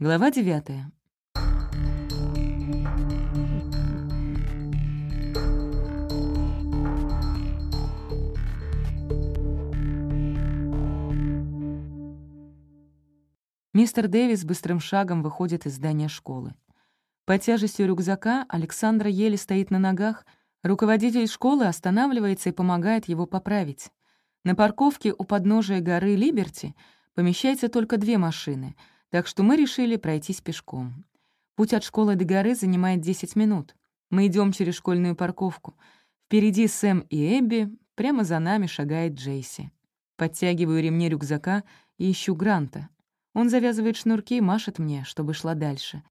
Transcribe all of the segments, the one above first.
Глава девятая. Мистер Дэвис быстрым шагом выходит из здания школы. По тяжестью рюкзака Александра еле стоит на ногах, руководитель школы останавливается и помогает его поправить. На парковке у подножия горы Либерти помещается только две машины — так что мы решили пройтись пешком. Путь от школы до горы занимает 10 минут. Мы идем через школьную парковку. Впереди Сэм и Эбби, прямо за нами шагает Джейси. Подтягиваю ремни рюкзака и ищу Гранта. Он завязывает шнурки и машет мне, чтобы шла дальше.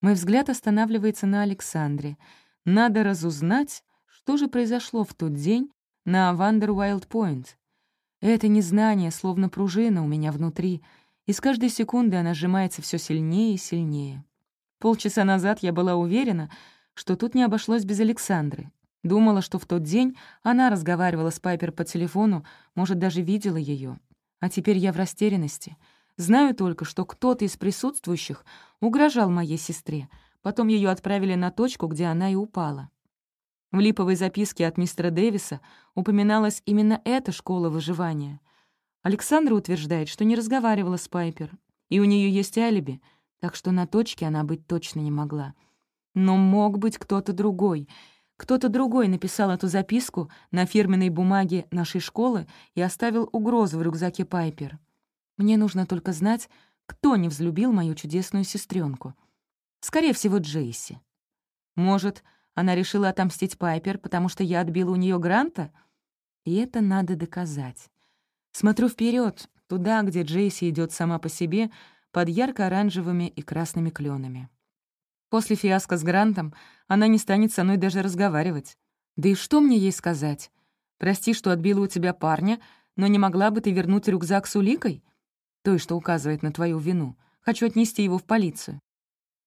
Мой взгляд останавливается на Александре. Надо разузнать, что же произошло в тот день на Вандервайлд-Пойнт. Это незнание, словно пружина у меня внутри — и с каждой секунды она сжимается все сильнее и сильнее. Полчаса назад я была уверена, что тут не обошлось без Александры. Думала, что в тот день она разговаривала с Пайпер по телефону, может, даже видела ее. А теперь я в растерянности. Знаю только, что кто-то из присутствующих угрожал моей сестре, потом ее отправили на точку, где она и упала. В липовой записке от мистера Дэвиса упоминалась именно эта школа выживания. Александра утверждает, что не разговаривала с Пайпер, и у нее есть алиби, так что на точке она быть точно не могла. Но мог быть кто-то другой. Кто-то другой написал эту записку на фирменной бумаге нашей школы и оставил угрозу в рюкзаке Пайпер. Мне нужно только знать, кто не взлюбил мою чудесную сестренку. Скорее всего, Джейси. Может, она решила отомстить Пайпер, потому что я отбила у нее гранта? И это надо доказать. Смотрю вперед, туда, где Джейси идет сама по себе, под ярко-оранжевыми и красными кленами. После фиаско с Грантом она не станет со мной даже разговаривать. Да и что мне ей сказать? Прости, что отбила у тебя парня, но не могла бы ты вернуть рюкзак с уликой? Той, что указывает на твою вину. Хочу отнести его в полицию.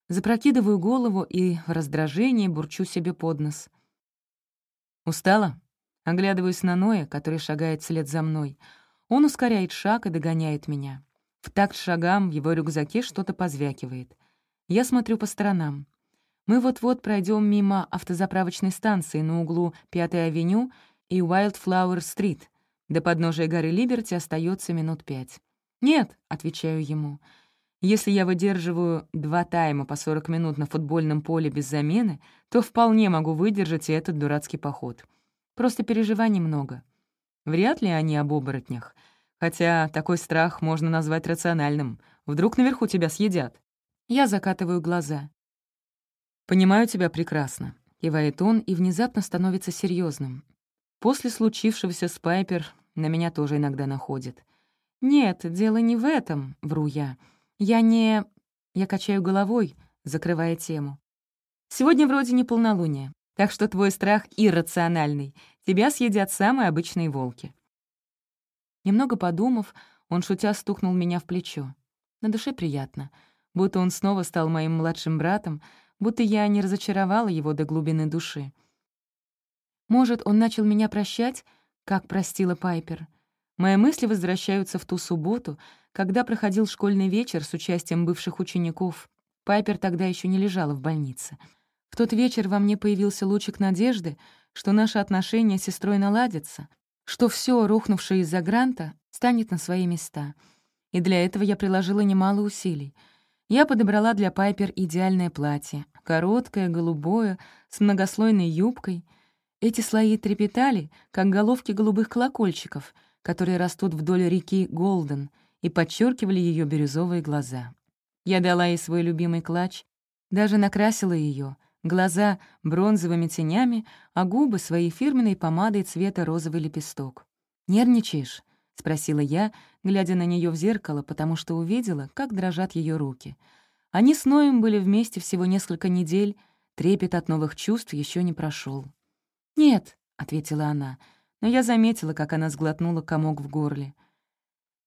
Запрокидываю голову и в раздражении бурчу себе под нос. Устала? Оглядываюсь на Ноя, который шагает вслед за мной — он ускоряет шаг и догоняет меня. В такт шагам в его рюкзаке что-то позвякивает. Я смотрю по сторонам. Мы вот-вот пройдем мимо автозаправочной станции на углу 5-й авеню и wildflower Street До подножия горы Либерти остается минут пять. «Нет», — отвечаю ему, — «если я выдерживаю два тайма по 40 минут на футбольном поле без замены, то вполне могу выдержать и этот дурацкий поход. Просто переживаний много. Вряд ли они об оборотнях. Хотя такой страх можно назвать рациональным. Вдруг наверху тебя съедят. Я закатываю глаза. «Понимаю тебя прекрасно», — кивает он и внезапно становится серьезным. После случившегося с Пайпер на меня тоже иногда находит. «Нет, дело не в этом», — вру я. «Я не...» Я качаю головой, закрывая тему. «Сегодня вроде не полнолуние, так что твой страх иррациональный. Тебя съедят самые обычные волки». Немного подумав, он шутя стукнул меня в плечо. На душе приятно, будто он снова стал моим младшим братом, будто я не разочаровала его до глубины души. Может, он начал меня прощать, как простила Пайпер. Мои мысли возвращаются в ту субботу, когда проходил школьный вечер с участием бывших учеников. Пайпер тогда еще не лежала в больнице — В тот вечер во мне появился лучик надежды, что наши отношения с сестрой наладятся, что все, рухнувшее из-за гранта, станет на свои места. И для этого я приложила немало усилий. Я подобрала для Пайпер идеальное платье, короткое, голубое, с многослойной юбкой. Эти слои трепетали, как головки голубых колокольчиков — которые растут вдоль реки Голден, и подчеркивали ее бирюзовые глаза. Я дала ей свой любимый клатч, даже накрасила ее, глаза бронзовыми тенями, а губы своей фирменной помадой цвета розовый лепесток. «Нервничаешь?» — спросила я, глядя на нее в зеркало, потому что увидела, как дрожат ее руки. Они с Ноем были вместе всего несколько недель, трепет от новых чувств еще не прошел. «Нет», — ответила она, но я заметила, как она сглотнула комок в горле.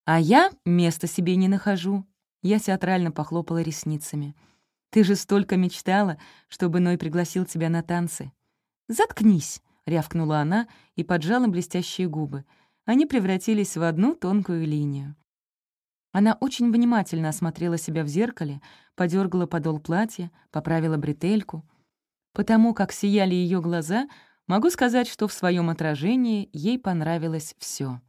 «А я места себе не нахожу», — я театрально похлопала ресницами. Ты же столько мечтала, чтобы Ной пригласил тебя на танцы». «Заткнись!» — рявкнула она и поджала блестящие губы. Они превратились в одну тонкую линию. Она очень внимательно осмотрела себя в зеркале, подергала подол платья, поправила бретельку. Потому как сияли ее глаза, могу сказать, что в своем отражении ей понравилось все.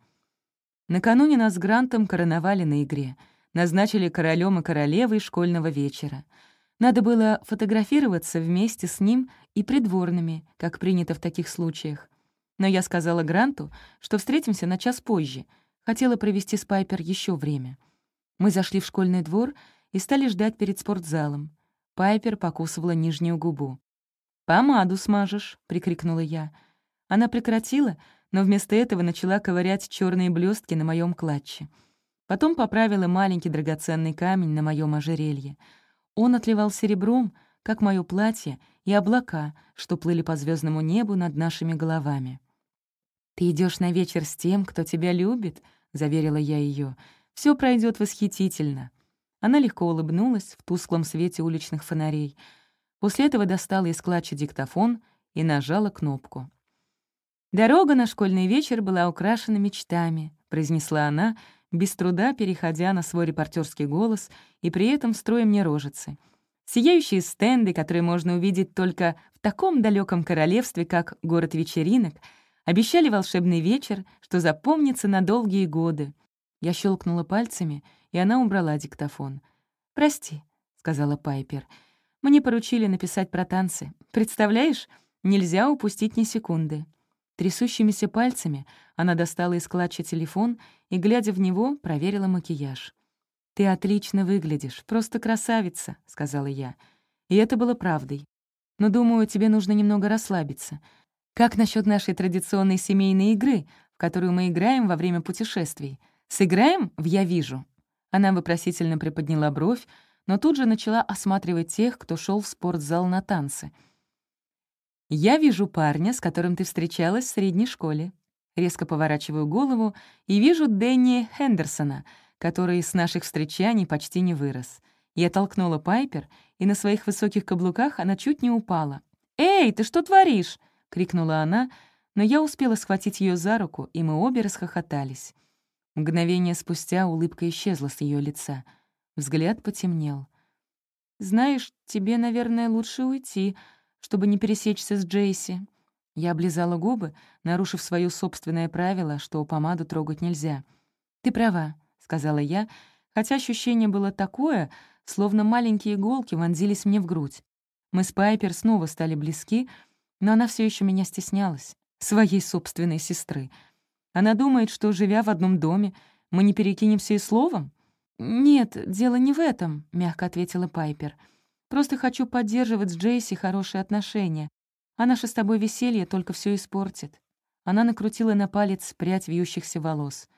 Накануне нас с Грантом короновали на игре, назначили королем и королевой школьного вечера — надо было фотографироваться вместе с ним и придворными, как принято в таких случаях. Но я сказала Гранту, что встретимся на час позже. Хотела провести с Пайпер еще время. Мы зашли в школьный двор и стали ждать перед спортзалом. Пайпер покусывала нижнюю губу. «Помаду смажешь», — прикрикнула я. Она прекратила, но вместо этого начала ковырять черные блестки на моем клатче. Потом поправила маленький драгоценный камень на моем ожерелье — он отливал серебром, как мое платье и облака, что плыли по звездному небу над нашими головами. «Ты идешь на вечер с тем, кто тебя любит», — заверила я ее. Все пройдет восхитительно». Она легко улыбнулась в тусклом свете уличных фонарей. После этого достала из клатча диктофон и нажала кнопку. «Дорога на школьный вечер была украшена мечтами», — произнесла она, — без труда переходя на свой репортерский голос и при этом строя мне рожицы. Сияющие стенды, которые можно увидеть только в таком далеком королевстве, как город вечеринок, обещали волшебный вечер, что запомнится на долгие годы. Я щелкнула пальцами, и она убрала диктофон. «Прости», — сказала Пайпер. «Мне поручили написать про танцы. Представляешь, нельзя упустить ни секунды». Трясущимися пальцами она достала из клатча телефон и, глядя в него, проверила макияж. «Ты отлично выглядишь, просто красавица», — сказала я. И это было правдой. «Но, думаю, тебе нужно немного расслабиться. Как насчет нашей традиционной семейной игры, в которую мы играем во время путешествий? Сыграем в «Я вижу»?» Она вопросительно приподняла бровь, но тут же начала осматривать тех, кто шел в спортзал на танцы — я вижу парня, с которым ты встречалась в средней школе. Резко поворачиваю голову и вижу Дэнни Хендерсона, который с наших встречаний почти не вырос. Я толкнула Пайпер, и на своих высоких каблуках она чуть не упала. «Эй, ты что творишь?» — крикнула она, но я успела схватить ее за руку, и мы обе расхохотались. Мгновение спустя улыбка исчезла с ее лица. Взгляд потемнел. «Знаешь, тебе, наверное, лучше уйти», чтобы не пересечься с Джейси. Я облизала губы, нарушив свое собственное правило, что помаду трогать нельзя. «Ты права», — сказала я, хотя ощущение было такое, словно маленькие иголки вонзились мне в грудь. Мы с Пайпер снова стали близки, но она все еще меня стеснялась, своей собственной сестры. Она думает, что, живя в одном доме, мы не перекинемся и словом. «Нет, дело не в этом», — мягко ответила Пайпер. Просто хочу поддерживать с Джейси хорошие отношения, а наше с тобой веселье только все испортит». Она накрутила на палец прядь вьющихся волос.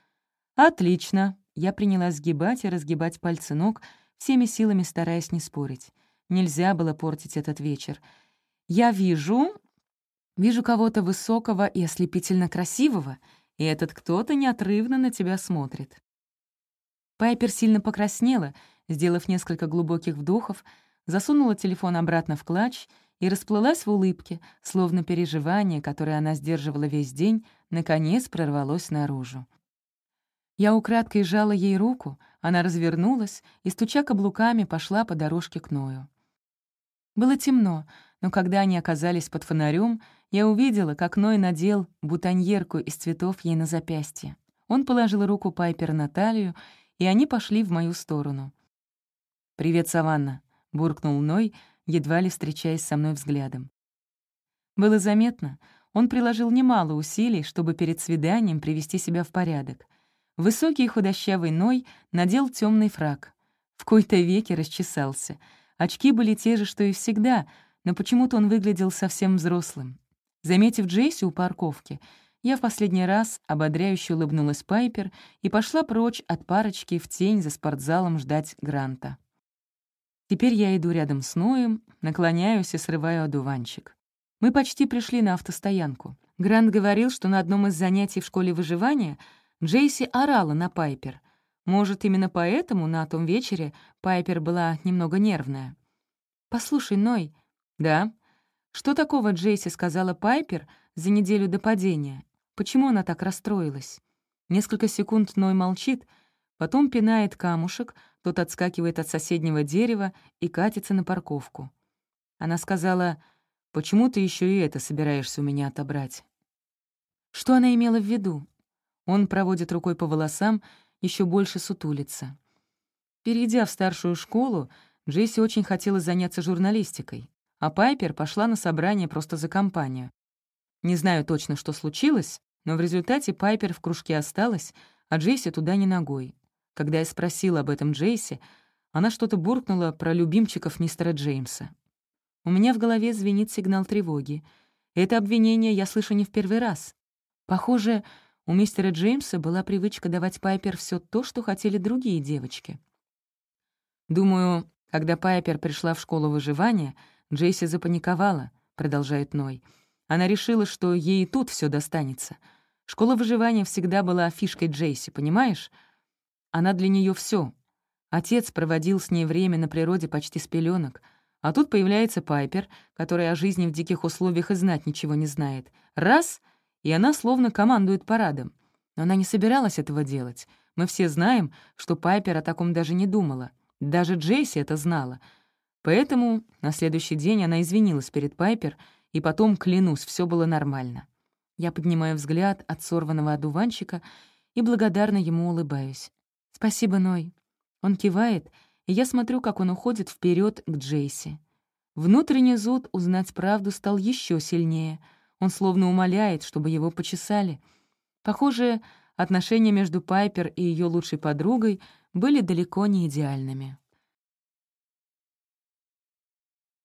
«Отлично!» Я приняла сгибать и разгибать пальцы ног, всеми силами стараясь не спорить. Нельзя было портить этот вечер. «Я вижу...» «Вижу кого-то высокого и ослепительно красивого, и этот кто-то неотрывно на тебя смотрит». Пайпер сильно покраснела, сделав несколько глубоких вдохов, засунула телефон обратно в клатч и расплылась в улыбке, словно переживание, которое она сдерживала весь день, наконец прорвалось наружу. Я украдкой сжала ей руку, она развернулась и, стуча каблуками, пошла по дорожке к Ною. Было темно, но когда они оказались под фонарем, я увидела, как Ной надел бутоньерку из цветов ей на запястье. Он положил руку Пайпер на талию, и они пошли в мою сторону. «Привет, Саванна», — буркнул Ной, едва ли встречаясь со мной взглядом. Было заметно, он приложил немало усилий, чтобы перед свиданием привести себя в порядок. Высокий и худощавый Ной надел темный фраг. В кои-то веки расчесался. Очки были те же, что и всегда, но почему-то он выглядел совсем взрослым. Заметив Джейси у парковки, я в последний раз ободряюще улыбнулась Пайпер и пошла прочь от парочки в тень за спортзалом ждать Гранта. Теперь я иду рядом с Ноем, наклоняюсь и срываю одуванчик. Мы почти пришли на автостоянку. Грант говорил, что на одном из занятий в школе выживания Джейси орала на Пайпер. Может, именно поэтому на том вечере Пайпер была немного нервная. «Послушай, Ной». «Да». «Что такого Джейси сказала Пайпер за неделю до падения? Почему она так расстроилась?» Несколько секунд Ной молчит — Потом пинает камушек, тот отскакивает от соседнего дерева и катится на парковку. Она сказала, «Почему ты еще и это собираешься у меня отобрать?» Что она имела в виду? Он проводит рукой по волосам, еще больше сутулится. Перейдя в старшую школу, Джесси очень хотела заняться журналистикой, а Пайпер пошла на собрание просто за компанию. Не знаю точно, что случилось, но в результате Пайпер в кружке осталась, а Джесси туда не ногой когда я спросила об этом Джейси, она что-то буркнула про любимчиков мистера Джеймса. У меня в голове звенит сигнал тревоги. Это обвинение я слышу не в первый раз. Похоже, у мистера Джеймса была привычка давать Пайпер все то, что хотели другие девочки. «Думаю, когда Пайпер пришла в школу выживания, Джейси запаниковала», — продолжает Ной. «Она решила, что ей и тут все достанется. Школа выживания всегда была фишкой Джейси, понимаешь? Она для нее все. Отец проводил с ней время на природе почти с пеленок, а тут появляется Пайпер, который о жизни в диких условиях и знать ничего не знает. Раз — и она словно командует парадом. Но она не собиралась этого делать. Мы все знаем, что Пайпер о таком даже не думала. Даже Джейси это знала. Поэтому на следующий день она извинилась перед Пайпер, и потом, клянусь, все было нормально. Я поднимаю взгляд от сорванного одуванчика и благодарно ему улыбаюсь. «Спасибо, Ной». Он кивает, и я смотрю, как он уходит вперед к Джейси. Внутренний зуд узнать правду стал еще сильнее. Он словно умоляет, чтобы его почесали. Похоже, отношения между Пайпер и ее лучшей подругой были далеко не идеальными.